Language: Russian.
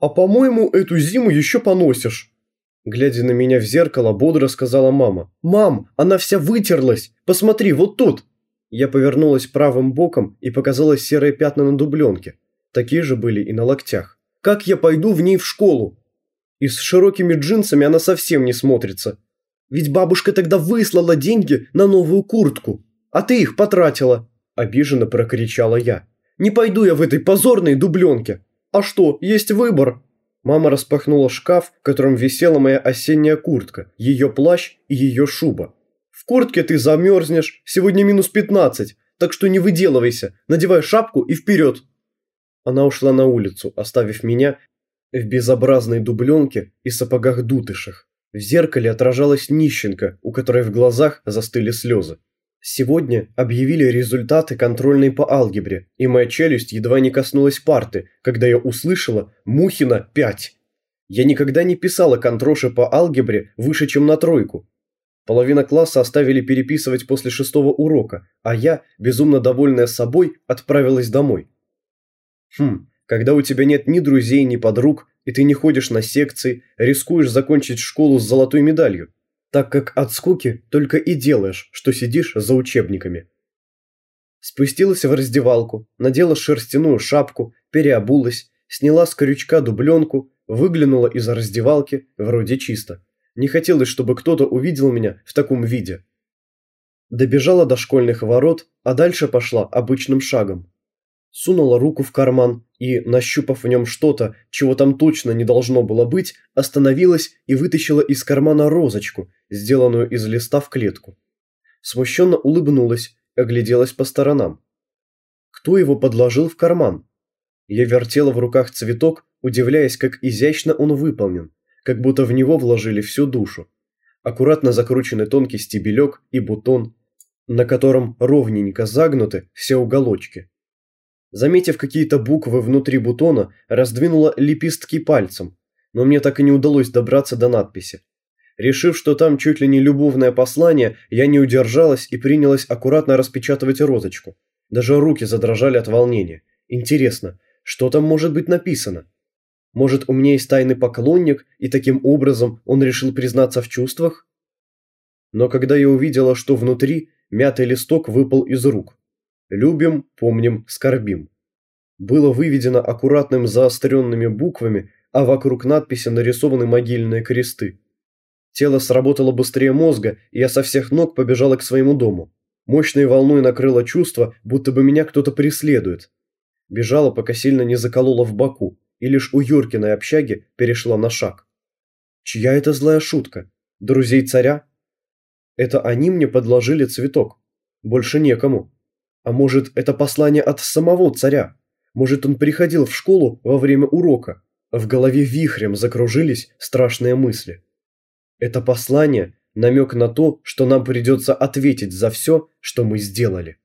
«А по-моему, эту зиму еще поносишь». Глядя на меня в зеркало, бодро сказала мама. «Мам, она вся вытерлась! Посмотри, вот тут!» Я повернулась правым боком и показала серые пятна на дубленке. Такие же были и на локтях. «Как я пойду в ней в школу?» И с широкими джинсами она совсем не смотрится. Ведь бабушка тогда выслала деньги на новую куртку, а ты их потратила!» Обиженно прокричала я. «Не пойду я в этой позорной дубленке! А что, есть выбор?» Мама распахнула шкаф, в котором висела моя осенняя куртка, ее плащ и ее шуба. «В куртке ты замерзнешь, сегодня минус пятнадцать, так что не выделывайся, надевай шапку и вперед!» Она ушла на улицу, оставив меня в безобразной дубленке и сапогах-дутышах. В зеркале отражалась нищенка, у которой в глазах застыли слезы. Сегодня объявили результаты контрольной по алгебре, и моя челюсть едва не коснулась парты, когда я услышала «Мухина 5». Я никогда не писала контроши по алгебре выше, чем на тройку. Половина класса оставили переписывать после шестого урока, а я, безумно довольная собой, отправилась домой. Хм, когда у тебя нет ни друзей, ни подруг, и ты не ходишь на секции, рискуешь закончить школу с золотой медалью, так как от скуки только и делаешь, что сидишь за учебниками. Спустилась в раздевалку, надела шерстяную шапку, переобулась, сняла с крючка дубленку, выглянула из раздевалки, вроде чисто. Не хотелось, чтобы кто-то увидел меня в таком виде. Добежала до школьных ворот, а дальше пошла обычным шагом сунула руку в карман и, нащупав в нем что-то, чего там точно не должно было быть, остановилась и вытащила из кармана розочку, сделанную из листа в клетку. Смущенно улыбнулась, огляделась по сторонам. Кто его подложил в карман? Я вертела в руках цветок, удивляясь, как изящно он выполнен, как будто в него вложили всю душу. Аккуратно закрученный тонкий стебелек и бутон, на котором ровненько загнуты все уголочки. Заметив какие-то буквы внутри бутона, раздвинула лепестки пальцем, но мне так и не удалось добраться до надписи. Решив, что там чуть ли не любовное послание, я не удержалась и принялась аккуратно распечатывать розочку. Даже руки задрожали от волнения. Интересно, что там может быть написано? Может, у меня есть тайный поклонник, и таким образом он решил признаться в чувствах? Но когда я увидела, что внутри, мятый листок выпал из рук. Любим, помним, скорбим. Было выведено аккуратным заостренными буквами, а вокруг надписи нарисованы могильные кресты. Тело сработало быстрее мозга, и я со всех ног побежала к своему дому. Мощной волной накрыло чувство, будто бы меня кто-то преследует. Бежала, пока сильно не заколола в боку, и лишь у Юркиной общаги перешла на шаг. Чья это злая шутка? Друзей царя? Это они мне подложили цветок. Больше некому. А может, это послание от самого царя? Может, он приходил в школу во время урока? В голове вихрем закружились страшные мысли. Это послание – намек на то, что нам придется ответить за все, что мы сделали.